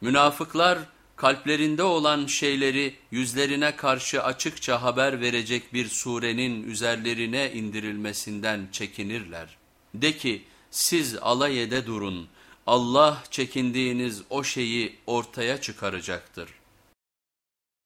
Münafıklar kalplerinde olan şeyleri yüzlerine karşı açıkça haber verecek bir surenin üzerlerine indirilmesinden çekinirler. De ki siz alay ede durun Allah çekindiğiniz o şeyi ortaya çıkaracaktır.